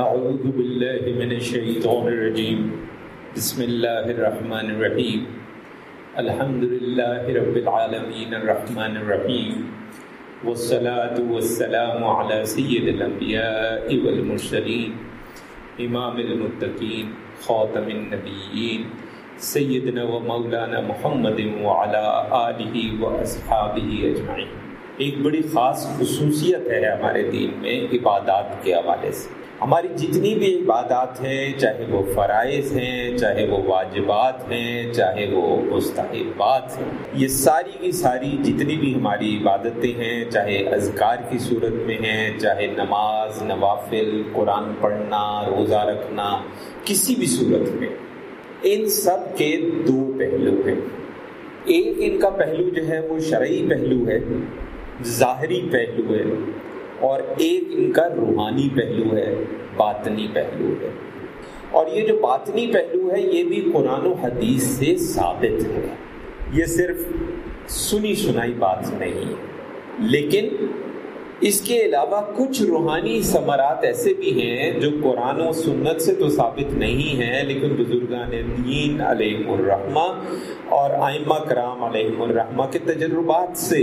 أعوذ بالله من الشيطان الرجيم. بسم الله الرحمن الرحيم. الحمد لله رب العالمين الرحمن الرحيم. والصلاة والسلام على سيد الأنبياء والمرسلين، إمام المتقين، خاتم النبيين سیدنا و مولانا محمد وعلى آلہ و اصحابہ اجمعین ایک بڑی خاص خصوصیت ہے ہمارے دین میں عبادات کے حوالے سے۔ ہماری جتنی بھی عبادات ہیں، چاہے وہ فرائض ہیں، چاہے وہ واجبات ہیں، چاہے وہ مستحبات ہیں، یہ ساری کی ساری جتنی بھی ہماری عبادتیں ہیں، چاہے اذکار کی صورت میں ہیں، چاہے نماز، نوافل، قرآن پڑھنا، روزہ رکھنا، کسی بھی صورت میں، ان سب کے دو پہلو ہیں۔ ایک ان کا پہلو جو ہے وہ شرعی پہلو ہے، ظاہری پہلو ہے۔ اور ایک ان کا روحانی پہلو ہے، باطنی پہلو ہے۔ اور یہ جو باطنی پہلو ہے، یہ بھی قرآن و حدیث سے ثابت ہے۔ یہ صرف سنی سنائی بات نہیں لیکن اس کے علاوہ کچھ روحانی ثمرات ایسے بھی ہیں جو قرآن و سنت سے تو ثابت نہیں ہیں، لیکن بزرگان دین علیہ الرحمہ اور آئمہ کرام علیہ الرحمہ کے تجربات سے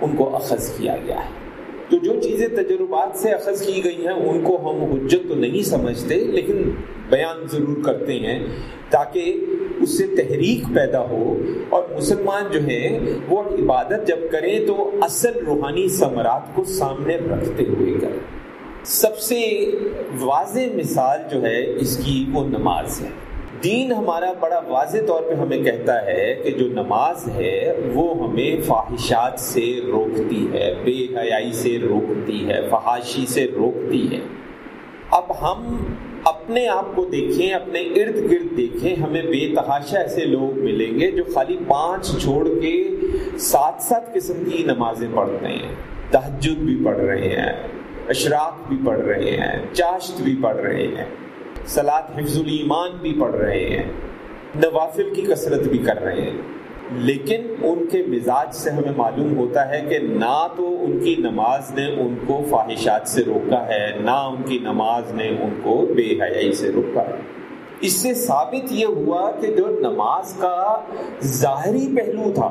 ان کو اخذ کیا گیا ہے۔ تو جو چیزیں تجربات سے اخذ کی گئی ہیں، ان کو ہم حجت تو نہیں سمجھتے، لیکن بیان ضرور کرتے ہیں تاکہ اس سے تحریک پیدا ہو۔ اور مسلمان جو ہیں، وہ عبادت جب کریں تو اصل روحانی ثمرات کو سامنے رکھتے ہوئے کریں۔ سب سے واضح مثال جو ہے، اس کی وہ نماز ہے۔ دین ہمارا بڑا واضح طور پہ ہمیں کہتا ہے کہ جو نماز ہے وہ ہمیں فواہشات سے روکتی ہے، بے حیائی سے روکتی ہے، فحاشی سے روکتی ہے۔ اب ہم اپنے آپ کو دیکھیں، اپنے ارد گرد دیکھیں، ہمیں بے تحاشا ایسے لوگ ملیں گے جو خالی پانچ چھوڑ کے سات سات قسم کی نمازیں پڑھتے ہیں۔ تہجد بھی پڑھ رہے ہیں، اشراق بھی پڑھ رہے ہیں، چاشت بھی پڑھ رہے ہیں۔ سلاد حفظ الایمان بھی پڑھ رہے ہیں، نوافل کی کثرت بھی کر رہے ہیں۔ لیکن ان کے مزاج سے ہمیں معلوم ہوتا ہے کہ نہ تو ان کی نماز نے ان کو فواہشات سے روکا ہے، نہ ان کی نماز نے ان کو بے حیائی سے روکا ہے۔ اس سے ثابت یہ ہوا کہ جو نماز کا ظاہری پہلو تھا،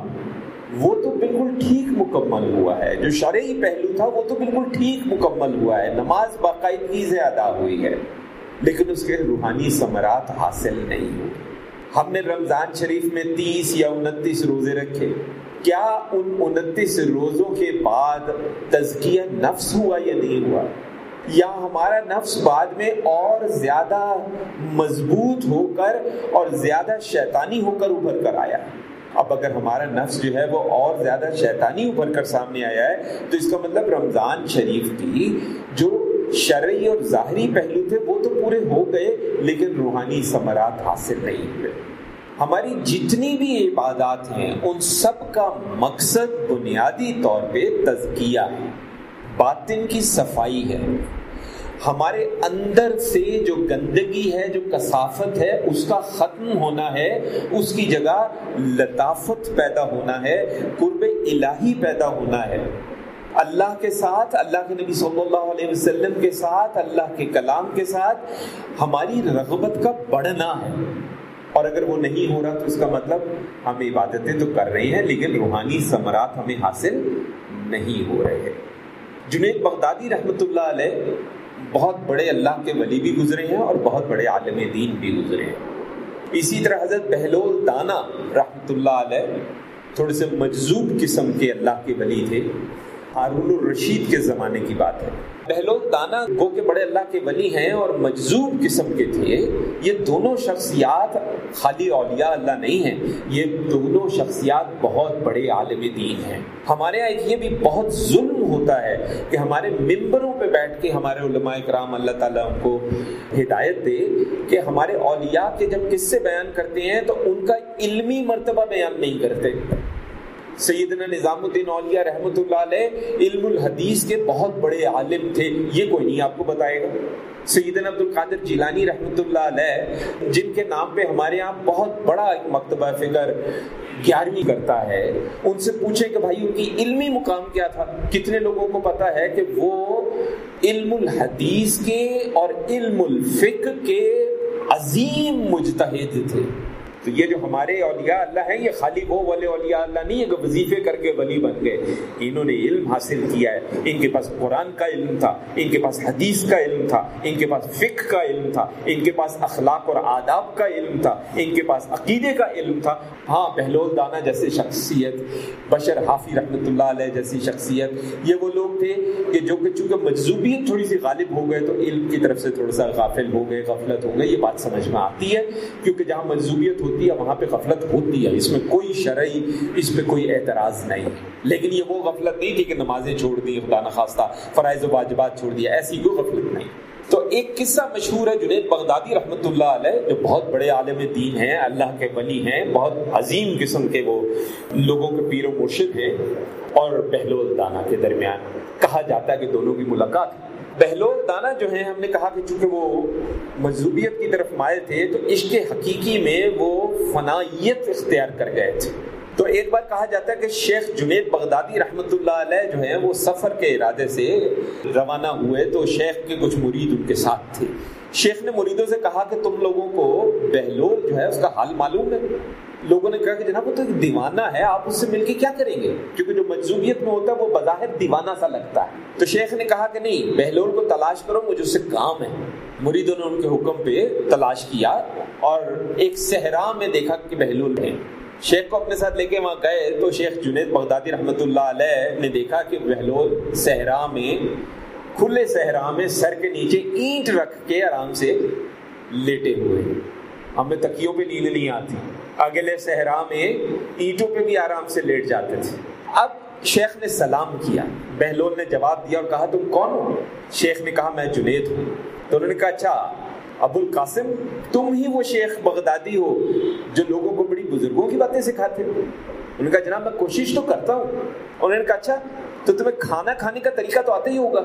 وہ تو بالکل ٹھیک مکمل ہوا ہے۔ جو شرعی پہلو تھا، وہ تو بالکل ٹھیک مکمل ہوا ہے۔ نماز باقاعدگی سے ادا ہوئی ہے۔ لیکن اس کے روحانی ثمرات حاصل نہیں ہوئے۔ ہم نے رمضان شریف میں تیس یا انتیس روزے رکھے۔ کیا ان انتیس روزوں کے بعد تزکیہ نفس ہوا یا نہیں ہوا؟ یا ہمارا نفس بعد میں اور زیادہ مضبوط ہو کر اور زیادہ شیطانی ہو کر ابھر کر آیا؟ اب اگر ہمارا نفس جو ہے وہ اور زیادہ شیطانی ابھر کر سامنے آیا ہے، تو اس کا مطلب رمضان شریف کی جو شرعی اور ظاہری پہلو تھے، وہ تو پورے ہو گئے، لیکن روحانی ثمرات حاصل نہیں ہوئے۔ ہماری جتنی بھی عبادات ہیں، ان سب کا مقصد بنیادی طور پہ تزکیہ ہے۔ باطن کی صفائی ہے۔ ہمارے اندر سے جو گندگی ہے، جو کثافت ہے، اس کا ختم ہونا ہے۔ اس کی جگہ لطافت پیدا ہونا ہے، قرب الہی پیدا ہونا ہے۔ اللہ کے ساتھ، اللہ کے نبی صلی اللہ علیہ وسلم کے ساتھ، اللہ کے کلام کے ساتھ ہماری رغبت کا بڑھنا ہے۔ اور اگر وہ نہیں ہو رہا تو اس کا مطلب ہم عبادتیں تو کر رہے ہیں، لیکن روحانی ثمرات ہمیں حاصل نہیں ہو رہے ہیں۔ جنید بغدادی رحمۃ اللہ علیہ بہت بڑے اللہ کے ولی بھی گزرے ہیں اور بہت بڑے عالم دین بھی گزرے ہیں۔ اسی طرح حضرت بہلول دانا رحمۃ اللہ علیہ تھوڑے سے مجذوب قسم کے اللہ کے ولی تھے۔ ہارون الرشید کے زمانے کی بات ہے۔ بہلول دانا گو کے بڑے اللہ کے ولی ہیں اور مجذوب قسم کے تھے۔ یہ دونوں شخصیات خالی اولیاء اللہ نہیں ہیں۔ یہ دونوں شخصیات بہت بڑے عالم دین ہیں۔ ہمارے یہاں یہ بھی بہت ظلم ہوتا ہے کہ ہمارے ممبروں پہ بیٹھ کے ہمارے علماء کرام اللہ تعالیٰ ان کو ہدایت دے کہ ہمارے اولیاء کے جب قصے بیان کرتے ہیں تو ان کا علمی مرتبہ بیان نہیں کرتے۔ سیدنا نظام الدین اولیاء رحمۃ اللہ علیہ علم الحدیث کے بہت بڑے عالم تھے، یہ کوئی نہیں آپ کو بتائے گا۔ سیدنا عبد القادر جیلانی رحمۃ اللہ علیہ، جن کے نام پہ ہمارے یہاں بہت بڑا ایک مکتبہ فکر گیارہویں کرتا ہے، ان سے پوچھیں کہ بھائی ان کی علمی مقام کیا تھا؟ کتنے لوگوں کو پتا ہے کہ وہ علم الحدیث کے اور علم الفقہ کے عظیم مجتہد تھے۔ تو یہ جو ہمارے اولیاء اللہ ہیں، یہ خالی وہ والے اولیاء اللہ نہیں ہے کہ وظیفے کر کے ولی بن گئے۔ انہوں نے علم حاصل کیا ہے۔ ان کے پاس قرآن کا علم تھا، ان کے پاس حدیث کا علم تھا، ان کے پاس فقہ کا علم تھا، ان کے پاس اخلاق اور آداب کا علم تھا، ان کے پاس عقیدے کا علم تھا۔ ہاں بہلول دانا جیسے شخصیت، بشر حافی رحمۃ اللہ علیہ جیسی شخصیت۔ یہ وہ لوگ تھے کہ جو کہ چونکہ مجذوبیت تھوڑی سی غالب ہو گئے تو علم کی طرف سے تھوڑا سا غافل ہو گئے، غفلت ہو گئے، یہ بات سمجھ میں آتی ہے۔ کیونکہ جہاں مجذوبیت ہوتی ہوتی ہے، وہاں پہ غفلت ہوتی ہے، اس میں کوئی شرعی، اس پہ کوئی اعتراض نہیں۔ لیکن یہ وہ غفلت نہیں تھی کہ نمازیں چھوڑ دی خدا نخواستہ فرائض و واجبات چھوڑ دیا، ایسی کوئی غفلت نہیں۔ تو ایک قصہ مشہور ہے جنید بغدادی رحمۃ اللہ علیہ، جو بہت بڑے عالم دین ہیں، اللہ کے ولی ہیں، بہت عظیم قسم کے وہ لوگوں کے پیر و مرشد ہیں اور بہلول دانا کے درمیان کہا جاتا ہے کہ دونوں کی ملاقات۔ بہلول دانا جو ہیں، ہم نے کہا کہ چونکہ وہ مذہوبیت کی طرف مائل تھے، تو عشق حقیقی میں وہ فنائیت اختیار کر گئے تھے۔ تو ایک بار کہا جاتا ہے کہ شیخ جنید بغدادی رحمۃ اللہ علیہ جو ہیں، وہ سفر کے ارادے سے روانہ ہوئے، تو شیخ کے کچھ مرید ان کے ساتھ تھے۔ شیخ نے مریدوں سے کہا کہ تم لوگوں کو بہلول جو ہے، اس کا حال معلوم ہے۔ لوگوں نے کہا کہ جناب وہ تو دیوانہ ہے، آپ اس سے مل کے کیا کریں گے؟ کیونکہ جو مجزوبیت میں ہوتا ہے وہ بظاہر دیوانہ سا لگتا ہے۔ تو شیخ نے کہا کہ نہیں، بہلول کو تلاش کرو، مجھے اس سے کام ہے۔ مریدوں نے ان کے حکم پہ تلاش کیا اور ایک صحرا میں دیکھا کہ بہلول ہے شیخ کو اپنے ساتھ لے کے وہاں گئے تو شیخ جنید بغدادی رحمۃ اللہ علیہ نے دیکھا کہ بہلول صحرا میں، کھلے صحرا میں سر کے نیچے اینٹ رکھ کے آرام سے لیٹے ہوئے ہمیں تکیوں پہ نیند نہیں آتی۔ اگلے صحرا میں اینٹوں پہ بھی آرام سے لیٹ جاتے تھے۔ اب شیخ نے سلام کیا۔ بہلول نے جواب دیا اور کہا، تم کون ہو؟ شیخ نے کہا، میں جنید ہوں۔ تو انہوں نے کہا اچھا ابو القاسم، تم ہی وہ شیخ بغدادی ہو جو لوگوں کو بڑی بزرگوں کی باتیں سکھاتے ہو۔ انہوں نے کہا، جناب، میں کوشش تو کرتا ہوں۔ انہوں نے کہا اچھا تو تمہیں کھانا کھانے کا طریقہ تو آتا ہی ہوگا۔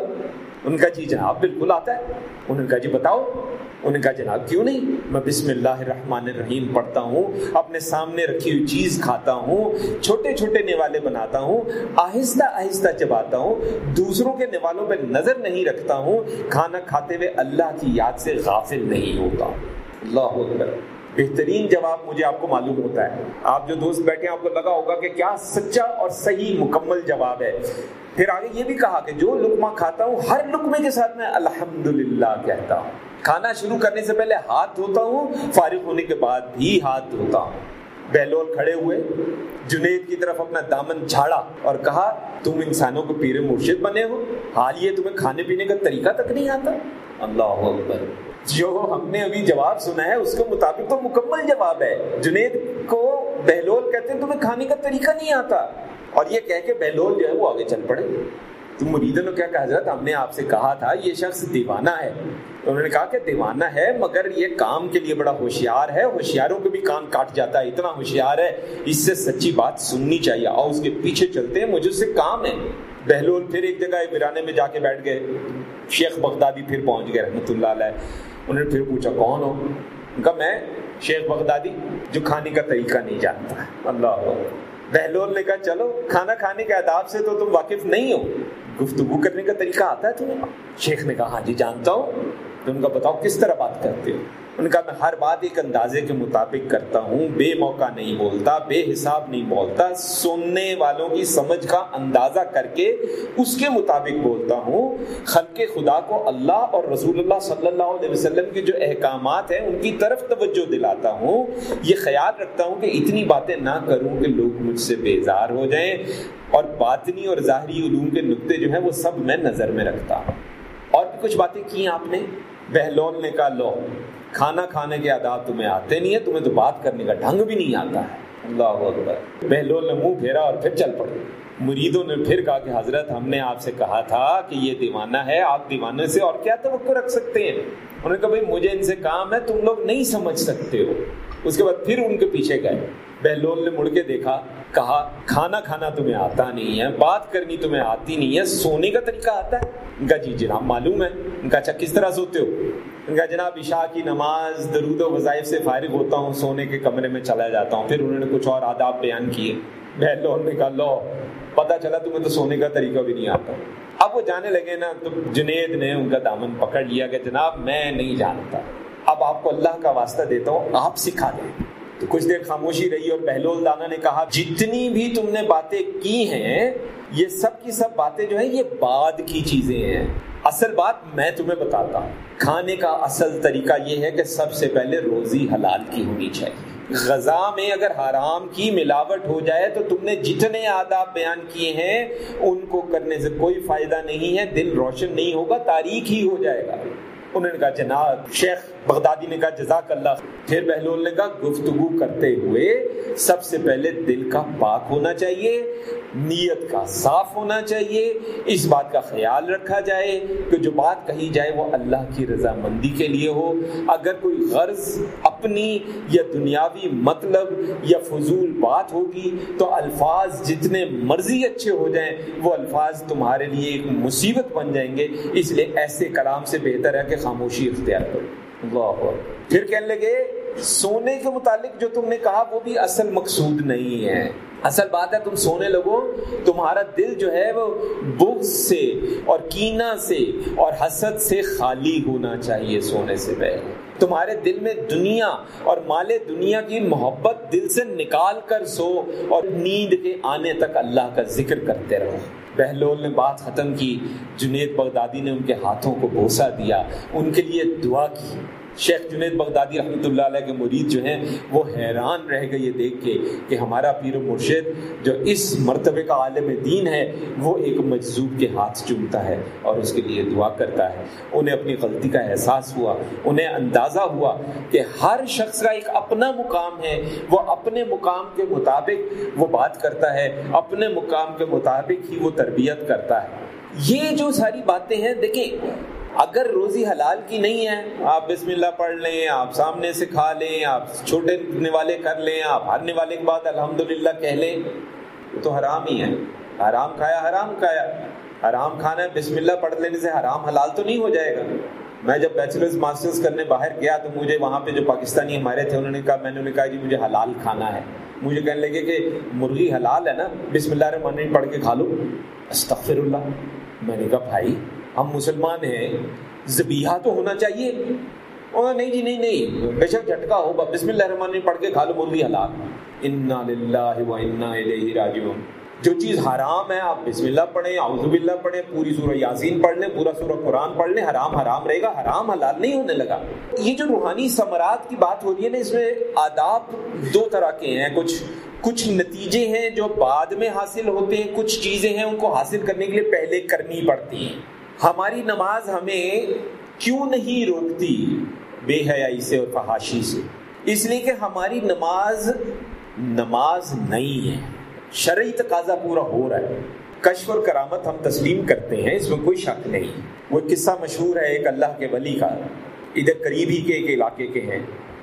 ان کا جی جناب بالکل آتا ہے۔ انہوں نے کہا جی بتاؤ۔ انہوں نے کہا جناب کیوں نہیں؟ میں بسم اللہ الرحمن الرحیم پڑھتا ہوں، اپنے سامنے رکھی ہوئی چیز کھاتا ہوں، چھوٹے چھوٹے نوالے بناتا ہوں، آہستہ آہستہ چباتا ہوں، دوسروں کے نوالوں پہ نظر نہیں رکھتا ہوں، کھانا کھاتے ہوئے اللہ کی یاد سے غافل نہیں ہوتا۔ اللہ اکبر۔ بہترین جواب مجھے آپ کو معلوم ہوتا ہے۔ آپ جو دوست بیٹھے ہیں، آپ کو لگا ہوگا کہ کیا سچا اور صحیح مکمل جواب ہے۔ پھر آگے یہ بھی کہا کہ جو لکما کھاتا ہوں، ہر لکمے کے ساتھ میں الحمد کہتا ہوں۔ کھانا شروع کرنے سے پہلے ہاتھ دھوتا ہوں، فارغ ہونے کے بعد بھی ہاتھ دھوتا ہوں۔ بہلول کھڑے ہوئے، جنید کی طرف اپنا دامن جھاڑا اور کہا، تم انسانوں کو پیر مرشد بنے ہو، حال یہ تمہیں کھانے پینے کا طریقہ تک نہیں آتا؟ اللہ اکبر۔ جو ہم نے ابھی جواب سنا ہے، اس کے مطابق تو مکمل جواب ہے۔ جنید کو بہلول کہتے ہیں، تمہیں کھانے کا طریقہ نہیں آتا۔ اور یہ کہہ کے بہلول جو ہے، وہ آگے چل پڑے۔ تو مریدوں نے کیا کہا، حضرت، ہم نے آپ سے کہا تھا، یہ شخص دیوانہ ہے۔ انہوں نے کہا کہ دیوانہ ہے، مگر یہ کام کے لیے بڑا ہوشیار ہے۔ ہوشیاروں کے بھی کان کاٹ جاتا ہے، اتنا ہوشیار ہے۔ اس سے سچی بات سننی چاہیے۔ آؤ، اس کے پیچھے چلتے ہیں مجھے اس سے کام ہے۔ بہلول پھر ایک جگہ ویرانے میں جا کے بیٹھ گئے۔ شیخ بغدادی پھر پہنچ گئے رحمۃ اللہ علیہ۔ انہوں نے پھر پوچھا، کون ہو؟ کہا میں شیخ بغدادی جو کھانے کا طریقہ نہیں جانتا اللہ بہلول نے کہا، چلو، کھانا کھانے کے آداب سے تو تم واقف نہیں ہو۔ گفتگو کرنے کا طریقہ آتا ہے تمہیں۔ شیخ نے کہا ہاں جی جانتا ہوں۔ تو ان کا بتاؤ کس طرح بات کرتے ہو؟ ان کا میں ہر بات ایک اندازے کے مطابق کرتا ہوں، بے موقع نہیں بولتا، بے حساب نہیں بولتا، سننے والوں کی سمجھ کا اندازہ کر کے اس کے مطابق بولتا ہوں۔ خلق خدا کو اللہ اور رسول اللہ صلی اللہ علیہ وسلم کے جو احکامات ہیں، ان کی طرف توجہ دلاتا ہوں۔ یہ خیال رکھتا ہوں کہ اتنی باتیں نہ کروں کہ لوگ مجھ سے بیزار ہو جائیں۔ اور باطنی اور ظاہری علوم کے نقطے جو ہیں، وہ سب میں نظر میں رکھتا ہوں۔ اور بھی کچھ باتیں کی آپ نے؟ بہلول نے کہا، لو کھانا کھانے کے آداب تمہیں آتے نہیں ہے تمہیں تو بات کرنے کا ڈھنگ بھی نہیں آتا۔ ہے اللہ اکبر۔ بہلول نے منہ پھیرا اور پھر چل پڑے۔ مریدوں نے پھر کہا کہ حضرت، ہم نے آپ سے کہا تھا کہ یہ دیوانہ ہے، آپ دیوانے سے اور کیا توقع رکھ سکتے ہیں؟ انہوں نے کہا، بھائی، مجھے ان سے کام ہے، تم لوگ نہیں سمجھ سکتے ہو۔ اس کے بعد پھر ان کے پیچھے گئے۔ بہلول نے مڑ کے دیکھا، کہا، کھانا کھانا تمہیں آتا نہیں ہے، بات کرنی تمہیں آتی نہیں ہے، سونے کا طریقہ آتا ہے۔ ان کا جی جناب معلوم ہے۔ ان کا اچھا کس طرح سوتے ہو؟ کہا جناب عشاء کی نماز درود و وظائف سے فارغ ہوتا ہوں، سونے کے کمرے میں چلا جاتا ہوں۔ پھر انہوں نے کچھ اور آداب بیان کیے۔ بہن نے کہا لو پتا چلا تمہیں تو سونے کا طریقہ بھی نہیں آتا۔ اب وہ جانے لگے نا، تو جنید نے ان کا دامن پکڑ لیا کہ جناب میں نہیں جانتا۔ اب آپ کو اللہ کا واسطہ دیتا ہوں، آپ سکھا دیں۔ تو کچھ دیر خاموشی رہی اور بہلول دانا نے کہا، جتنی بھی تم نے باتیں کی ہیں، یہ سب کی سب باتیں جو ہیں، یہ بعد کی چیزیں ہیں۔ اصل بات میں تمہیں بتاتا ہوں۔ کھانے کا اصل طریقہ یہ ہے کہ سب سے پہلے روزی حلال کی ہونی چاہیے۔ غذا میں اگر حرام کی ملاوٹ ہو جائے تو تم نے جتنے آداب بیان کیے ہیں، ان کو کرنے سے کوئی فائدہ نہیں ہے دل روشن نہیں ہوگا، تاریخ ہی ہو جائے گا۔ انہوں نے کہا، جناب، شیخ بغدادی نے کہا، جزاک اللہ پھر بہلول نے کہا، گفتگو کرتے ہوئے سب سے پہلے دل کا پاک ہونا چاہیے، نیت کا صاف ہونا چاہیے، اس بات کا خیال رکھا جائے کہ جو بات کہی جائے وہ اللہ کی رضامندی کے لیے ہو۔ اگر کوئی غرض اپنی یا دنیاوی مطلب یا فضول بات ہوگی تو الفاظ جتنے مرضی اچھے ہو جائیں، وہ الفاظ تمہارے لیے ایک مصیبت بن جائیں گے۔ اس لیے ایسے کلام سے بہتر ہے کہ خاموشی اختیار کرو۔ اللہ پھر کہنے لگے، سونے کے متعلق جو تم نے کہا، وہ بھی اصل مقصود نہیں ہے۔ اصل بات ہے، تم سونے لگو۔ تمہارا دل جو ہے، وہ بغض سے اور کینا سے اور حسد سے خالی ہونا چاہیے سونے سے پہلے۔ تمہارے دل میں دنیا اور مال دنیا کی محبت دل سے نکال کر سو اور نیند کے آنے تک اللہ کا ذکر کرتے رہو۔ بہلول نے بات ختم کی، جنید بغدادی نے ان کے ہاتھوں کو بوسا دیا، ان کے لیے دعا کی۔ شیخ جنید بغدادی رحمۃ اللہ علیہ کے مرید جو ہیں، وہ حیران رہ گئے یہ دیکھ کے کہ ہمارا پیر و مرشد جو اس مرتبے کا عالم دین ہے، وہ ایک مجذوب کے ہاتھ چومتا ہے اور اس کے لیے دعا کرتا ہے۔ انہیں اپنی غلطی کا احساس ہوا، انہیں اندازہ ہوا کہ ہر شخص کا ایک اپنا مقام ہے۔ وہ اپنے مقام کے مطابق وہ بات کرتا ہے، اپنے مقام کے مطابق ہی وہ تربیت کرتا ہے۔ یہ جو ساری باتیں ہیں، دیکھیں اگر روزی حلال کی نہیں ہے، آپ بسم اللہ پڑھ لیں، آپ سامنے سے کھا لیں، آپ چھوٹے نوالے کر لیں، آپ ہر نوالے کے بعد الحمد للہ کہہ لیں تو حرام ہی ہے۔ حرام کھایا حرام کھایا۔ حرام کھانا ہے، بسم اللہ پڑھ لینے سے حرام حلال تو نہیں ہو جائے گا۔ میں جب بیچلرز ماسٹرز کرنے باہر گیا تو مجھے وہاں پہ جو پاکستانی ہمارے تھے، انہوں نے کہا، میں نے کہا جی مجھے حلال کھانا ہے۔ مجھے کہنے لگے کہ مرغی حلال ہے نا، بسم اللہ الرحمن الرحیم پڑھ کے کھا لو۔ استغفر اللہ۔ میں نے کہا، بھائی ہم مسلمان ہیں زبیحہ تو ہونا چاہیے۔ اور نہیں جی نہیں نہیں، بے شک جھٹکا ہو بسم اللہ الرحمن الرحیم پڑھ کے کھا لو مرغی حلال۔ انا للہ و انا الیہ راجعون۔ جو چیز حرام ہے، آپ بسم اللہ پڑھیں، اعوذ باللہ پڑھیں، پوری سورہ یاسین پڑھ لیں، پورا سورہ قرآن پڑھ لیں، حرام حرام رہے گا، حرام حلال نہیں ہونے لگا۔ یہ جو روحانی ثمرات کی بات ہو رہی ہے نا، اس میں آداب دو طرح کے ہیں۔ کچھ کچھ نتیجے ہیں جو بعد میں حاصل ہوتے ہیں، کچھ چیزیں ہیں ان کو حاصل کرنے کے لیے پہلے کرنی پڑتی ہیں۔ ہماری نماز ہمیں کیوں نہیں روکتی بے حیائی سے اور فحاشی سے؟ اس لیے کہ ہماری نماز نماز نہیں ہے۔ شرعی تقاضا پورا ہو رہا ہے۔ کشف اور کرامت ہم تسلیم کرتے ہیں، اس میں کوئی شک نہیں۔ وہ قصہ مشہور ہے، ایک اللہ کے ولی کا۔ ادھر قریب ہی کے ایک علاقے کے ہیں۔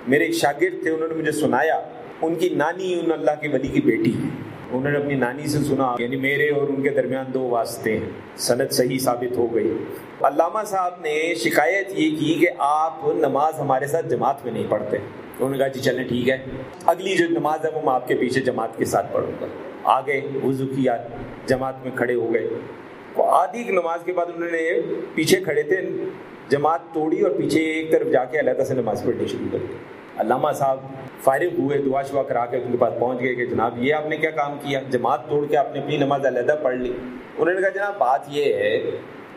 میرے ایک شاگرد تھے، انہوں نے مجھے سنایا، ان کی نانی ان اللہ کے ولی کی بیٹی ہے۔ انہوں نے اپنی نانی سے سنا یعنی میرے اور ان کے درمیان دو واسطے ہیں صنعت صحیح ثابت ہو گئی۔ علامہ صاحب نے شکایت یہ کی کہ آپ نماز ہمارے ساتھ جماعت میں نہیں پڑھتے۔ انہوں نے کہا جی چلیں، ٹھیک ہے۔ اگلی جو نماز ہے وہ میں آپ کے پیچھے جماعت کے ساتھ پڑھوں گا۔ آگے وضو کیا، جماعت میں کھڑے ہو گئے۔ آدھی نماز کے بعد انہوں نے پیچھے کھڑے تھے، جماعت توڑی اور پیچھے ایک طرف جا کے علیحدہ سے نماز پڑھنی شروع کر دی۔ علامہ صاحب فارغ ہوئے، دعا شعا کرا کے ان کے پاس پہنچ گئے کہ جناب یہ آپ نے کیا کام کیا؟ جماعت توڑ کے آپ نے اپنی نماز علیحدہ پڑھ لی۔ انہوں نے کہا، جناب بات یہ ہے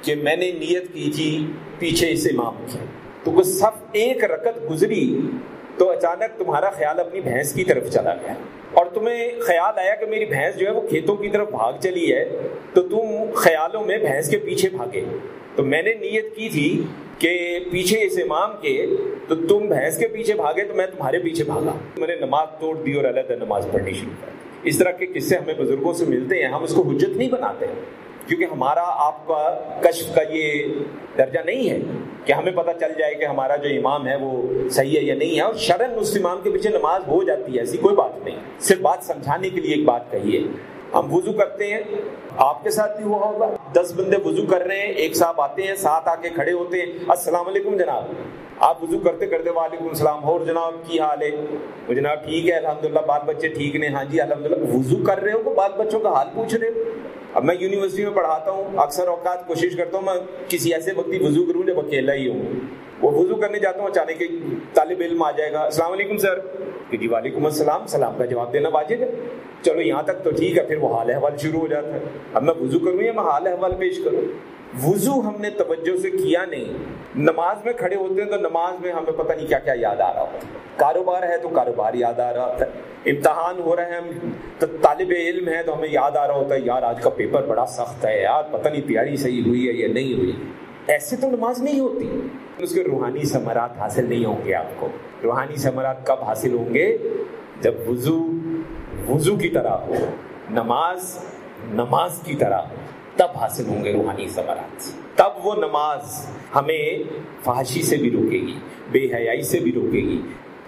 کہ میں نے نیت کی تھی، پیچھے اس امام کی تو وہ صف ایک رکت گزری تو اچانک تمہارا خیال اپنی بھینس کی طرف چلا گیا۔ اور تمہیں خیال آیا کہ میری بھینس جو ہے وہ کھیتوں کی طرف بھاگ چلی ہے، تو تم خیالوں میں بھینس کے پیچھے بھاگے۔ تو میں نے نیت کی تھی کہ پیچھے اس امام کے تو تم بھینس کے پیچھے بھاگے تو میں تمہارے پیچھے بھاگا۔ میں نے نماز توڑ دی اور اللہ نماز پڑھنی شروع کر اس طرح کے قصے ہمیں بزرگوں سے ملتے ہیں، ہم اس کو حجت نہیں بناتے کیونکہ ہمارا آپ کا کشف کا یہ درجہ نہیں ہے کہ ہمیں پتہ چل جائے کہ ہمارا جو امام ہے وہ صحیح ہے یا نہیں ہے۔ اور شرن اس امام کے پیچھے نماز ہو جاتی ہے، ایسی کوئی بات نہیں۔ صرف بات سمجھانے کے لیے ایک بات کہیے ہم وضو کرتے ہیں۔ آپ کے ساتھ بھی ہوا ہوگا۔ دس بندے وضو کر رہے ہیں، ایک صاحب آتے ہیں، ساتھ آ کے کھڑے ہوتے ہیں۔ السلام علیکم جناب۔ آپ وضو کرتے کرتے وعلیکم السلام۔ اور جناب، کی حال ہے؟ وہ جناب ٹھیک ہے، الحمدللہ بال بچے ٹھیک نے ہاں جی الحمدللہ۔ وضو کر رہے ہو کہ بال بچوں کا حال پوچھ رہے ہو؟ اب میں یونیورسٹی میں پڑھاتا ہوں۔ اکثر اوقات کوشش کرتا ہوں، میں کسی ایسے وقت وضو کروں جب اکیلا ہی ہوں۔ وہ وضو کرنے جاتا ہوں، اچانک طالب علم آ جائے گا۔ السلام علیکم، سر۔ کہ جی وعلیکم السلام، سلام کا جواب دینا واجب ہے۔ چلو، یہاں تک تو ٹھیک ہے، پھر وہ حال احوال شروع ہو جاتا ہے۔ اب میں وضو کروں یا میں حال احوال پیش کروں؟ وضو ہم نے توجہ سے کیا نہیں۔ نماز میں کھڑے ہوتے ہیں تو نماز میں ہمیں پتہ نہیں کیا کیا یاد آ رہا ہوتا ہے۔ کاروبار ہے تو کاروبار یاد آ رہا ہوتا ہے۔ امتحان ہو رہے ہیں ہم تو طالب علم ہے تو ہمیں یاد آ رہا ہوتا ہے، یار، آج کا پیپر بڑا سخت ہے یار، پتہ نہیں پیاری صحیح ہوئی ہے یا نہیں ہوئی۔ ایسے تو نماز نہیں ہوتی۔ اس کے روحانی ثمرات حاصل نہیں ہوں گے آپ کو۔ روحانی ثمرات کب حاصل ہوں گے؟ جب وضو وضو کی طرح ہو، نماز نماز کی طرح ہو، تب حاصل ہوں گے روحانی ثمرات۔ تب وہ نماز ہمیں فحاشی سے بھی روکے گی، بے حیائی سے بھی روکے گی۔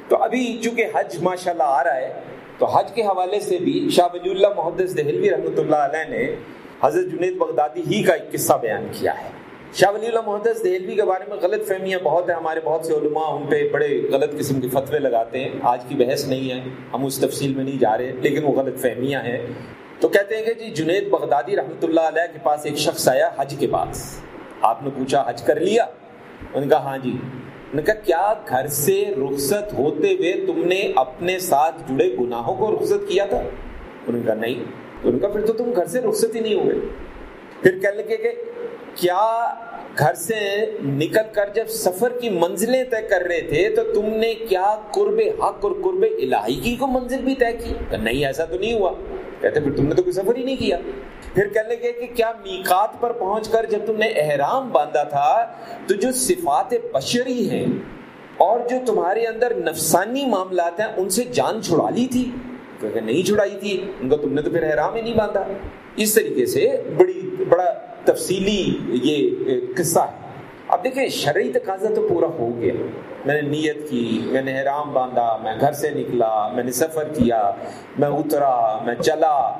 تو ابھی چونکہ حج ماشاء اللہ آ رہا ہے، تو حج کے حوالے سے بھی شاہ ولی اللہ محدث دہلوی رحمۃ اللہ علیہ نے حضرت جنید بغدادی ہی کا ایک قصہ بیان کیا ہے۔ شاہ ولی اللہ محدث دہلوی کے بارے میں غلط فہمیاں بہت ہیں۔ ہمارے بہت سے علماء ان پہ بڑے غلط قسم کے فتوے لگاتے ہیں۔ آج کی بحث نہیں ہے۔ ہم اس تفصیل میں نہیں جا رہے، لیکن وہ غلط فہمیاں ہیں۔ تو کہتے ہیں کہ جی جنید بغدادی رحمۃ اللہ علیہ کے پاس ایک شخص آیا حج کے پاس آپ نے پوچھا، حج کر لیا؟ ان کا ہاں جی۔ نے کہا، کیا گھر سے رخصت ہوتے ہوئے تم نے اپنے ساتھ جڑے گناہوں کو رخصت کیا تھا؟ انہوں نے کہا، نہیں۔ ان کا پھر تو تم گھر سے رخصت ہی نہیں ہوئے۔ پھر کہنے لگے کہ کیا گھر سے نکل کر جب سفر کی منزلیں طے کر رہے تھے تو تم نے کیا قرب حق اور قرب الہی کی کو منزل بھی طے کی؟ نہیں، ایسا تو نہیں ہوا۔ کہتے پھر تم نے تو کوئی سفر ہی نہیں کیا۔ پھر کہنے لگے کہ کیا میقات پر پہنچ کر جب تم نے احرام باندھا تھا تو جو صفات بشری ہیں اور جو تمہارے اندر نفسانی معاملات ہیں، ان سے جان چھڑا لی تھی؟ کہ نہیں چھڑائی تھی۔ ان کا تم نے تو پھر احرام ہی نہیں باندھا۔ اس طریقے سے بڑی، بڑا تفصیلی یہ قصہ ہے۔ اب دیکھیں، شرعی تقاضا تو پورا ہو گیا۔ میں نے نیت کی، میں نے احرام باندھا، میں گھر سے نکلا، میں نے سفر کیا، میں اترا، میں چلا۔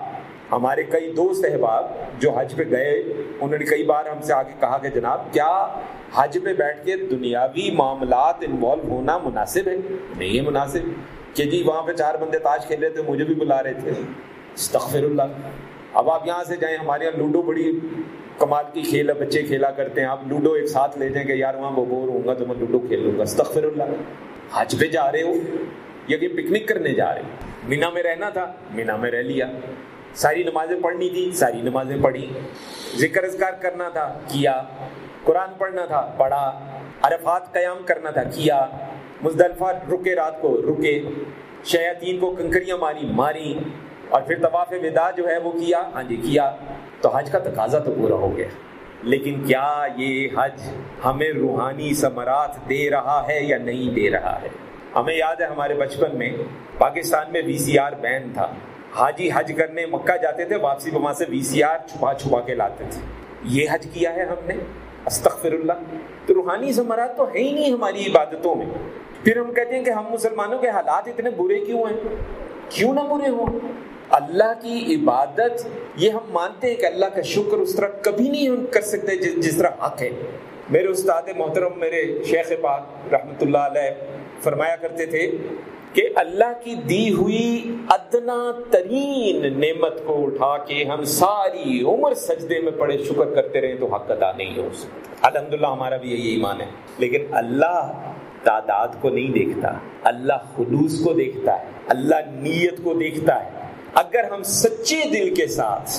ہمارے کئی دوست احباب جو حج پہ گئے، انہوں نے کئی بار ہم سے آگے کہا کہ جناب، کیا حج پہ بیٹھ کے دنیاوی معاملات انوالو ہونا مناسب ہے؟ نہیں ہے مناسب۔ کہ جی وہاں پہ چار بندے تاش کھیل رہے تھے، مجھے بھی بلا رہے تھے۔ استغفر اللہ۔ اب آپ یہاں سے جائیں، ہمارے یہاں لوڈو بڑی کمال کی کھیل ہے، بچے کھیلا کرتے ہیں۔ آپ لوڈو ایک ساتھ لے جائیں کہ یار وہاں وہ بور ہوں گا تو میں لوڈو کھیل لوں گا۔ استغفر اللہ۔ حج پہ جا رہے ہو، یا کہ پکنک کرنے جا رہے ہو۔ مینا میں رہنا تھا، مینا میں رہ لیا۔ ساری نمازیں پڑھنی تھی، ساری نمازیں پڑھی۔ ذکر اذکار کرنا تھا، کیا۔ قرآن پڑھنا تھا، پڑھا۔ عرفات قیام کرنا تھا، کیا۔ مزدلفہ رکے، رات کو رکے۔ شیاطین کو کنکریاں ماری ماری۔ اور پھر طواف ودا جو ہے وہ کیا؟ ہاں جی کیا۔ تو حج کا تقاضا تو پورا ہو گیا۔ لیکن کیا یہ حج ہمیں روحانی ثمرات دے رہا ہے یا نہیں دے رہا ہے؟ ہمیں یاد ہے ہمارے بچپن میں پاکستان میں وی سی آر بین تھا۔ حاجی حج کرنے مکہ جاتے تھے، واپسی وہاں سے وی سی آر چھپا چھپا کے لاتے تھے۔ یہ حج کیا ہے ہم نے؟ استغفر اللہ تو روحانی ثمرات تو ہے ہی نہیں ہماری عبادتوں میں۔ پھر ہم کہتے ہیں کہ ہم مسلمانوں کے حالات اتنے برے کیوں ہیں؟ کیوں نہ برے ہوں؟ اللہ کی عبادت، یہ ہم مانتے ہیں کہ اللہ کا شکر اس طرح کبھی نہیں ہم کر سکتے جس طرح حق ہے۔ میرے استاد محترم، میرے شیخ پاک رحمۃ اللہ علیہ فرمایا کرتے تھے کہ اللہ کی دی ہوئی ادنا ترین نعمت کو اٹھا کے ہم ساری عمر سجدے میں پڑے شکر کرتے رہے تو حق ادا نہیں ہو سکتا۔ الحمد للہ ہمارا بھی یہی ایمان ہے۔ لیکن اللہ تعداد کو نہیں دیکھتا، اللہ خلوص کو دیکھتا ہے، اللہ نیت کو دیکھتا ہے۔ اگر ہم سچے دل کے ساتھ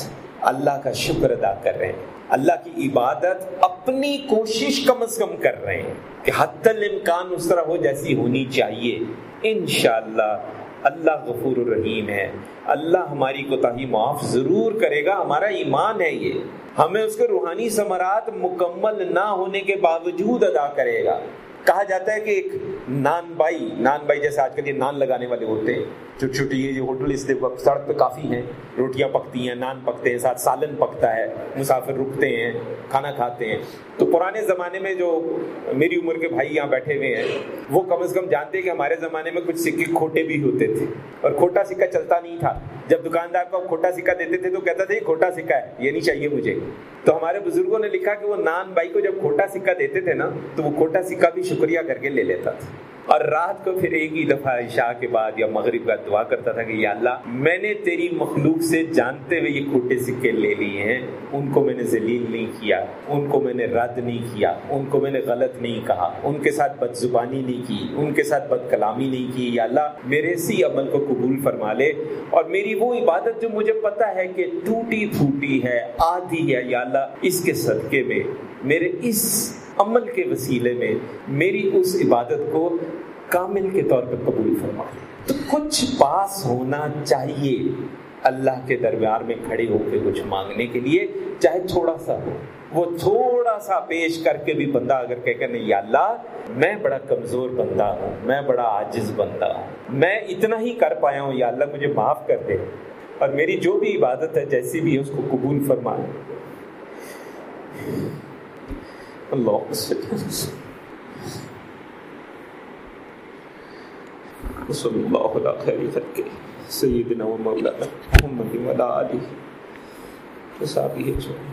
اللہ کا شکر ادا کر رہے ہیں، اللہ کی عبادت اپنی کوشش کم از کم کر رہے ہیں کہ حت الامکان اس طرح ہو جیسی ہونی چاہیے۔ انشاءاللہ اللہ غفور الرحیم ہے۔ اللہ ہماری کوتاہی معاف ضرور کرے گا، ہمارا ایمان ہے یہ۔ ہمیں اس کے روحانی ثمرات مکمل نہ ہونے کے باوجود ادا کرے گا۔ کہا جاتا ہے کہ ایک نان بائی نان بائی جیسے آج کل یہ نان لگانے والے ہوتے ہیں۔ چھوٹی چھوٹی یہ ہوٹل اس سڑک پہ کافی ہیں، روٹیاں پکتی ہیں، نان پکتے ہیں، ساتھ سالن پکتا ہے، مسافر رکتے ہیں، کھانا کھاتے ہیں۔ تو پرانے زمانے میں جو میری عمر کے بھائی یہاں بیٹھے ہوئے ہیں، وہ کم از کم جانتے ہیں کہ ہمارے زمانے میں کچھ سکے کھوٹے بھی ہوتے تھے۔ اور کھوٹا سکہ چلتا نہیں تھا۔ جب دکاندار کو کھوٹا سکہ دیتے تھے تو کہتا تھا یہ کھوٹا سکہ ہے، یہ نہیں چاہیے مجھے۔ تو ہمارے بزرگوں نے لکھا کہ وہ نان بھائی کو جب کھوٹا سکہ دیتے تھے نا، تو وہ کھوٹا سکہ بھی شکریہ کر کے لے لیتا تھا۔ اور رات کو پھر ایک ہی دفعہ عشاء کے بعد یا مغرب کا دعا کرتا تھا کہ یا اللہ، میں نے تیری مخلوق سے جانتے ہوئے یہ کھوٹے سکے لے لیے ہیں، ان کو میں نے ذلیل نہیں کیا، ان کو میں نے رد نہیں کیا، ان کو میں نے غلط نہیں کہا، ان کے ساتھ بد زبانی نہیں کی، ان کے ساتھ بد کلامی نہیں کی، یا اللہ، میرے اسی عمل کو قبول فرما لے۔ اور میری وہ عبادت جو مجھے پتا ہے کہ ٹوٹی پھوٹی ہے، آدھی ہے، یا اللہ، اس کے صدقے میں، میرے اس عمل کے وسیلے میں میری اس عبادت کو کامل کے طور پر قبول فرما۔ تو کچھ پاس ہونا چاہیے اللہ کے درمیان میں کھڑے ہو کے کچھ مانگنے کے لیے، چاہے تھوڑا سا ہو۔ وہ تھوڑا سا پیش کر کے بھی بندہ اگر کہ نہیں یا اللہ، میں بڑا کمزور بندہ ہوں، میں بڑا عاجز بندہ ہوں، میں اتنا ہی کر پایا ہوں، یا اللہ مجھے معاف کر دے۔ اور میری جو بھی عبادت ہے، جیسی بھی ہے، اس کو قبول فرمائے۔ اللهم صل وصلى الله على خير خلقه سيدنا ومولانا محمد وعلى اله وصحبه اجمعين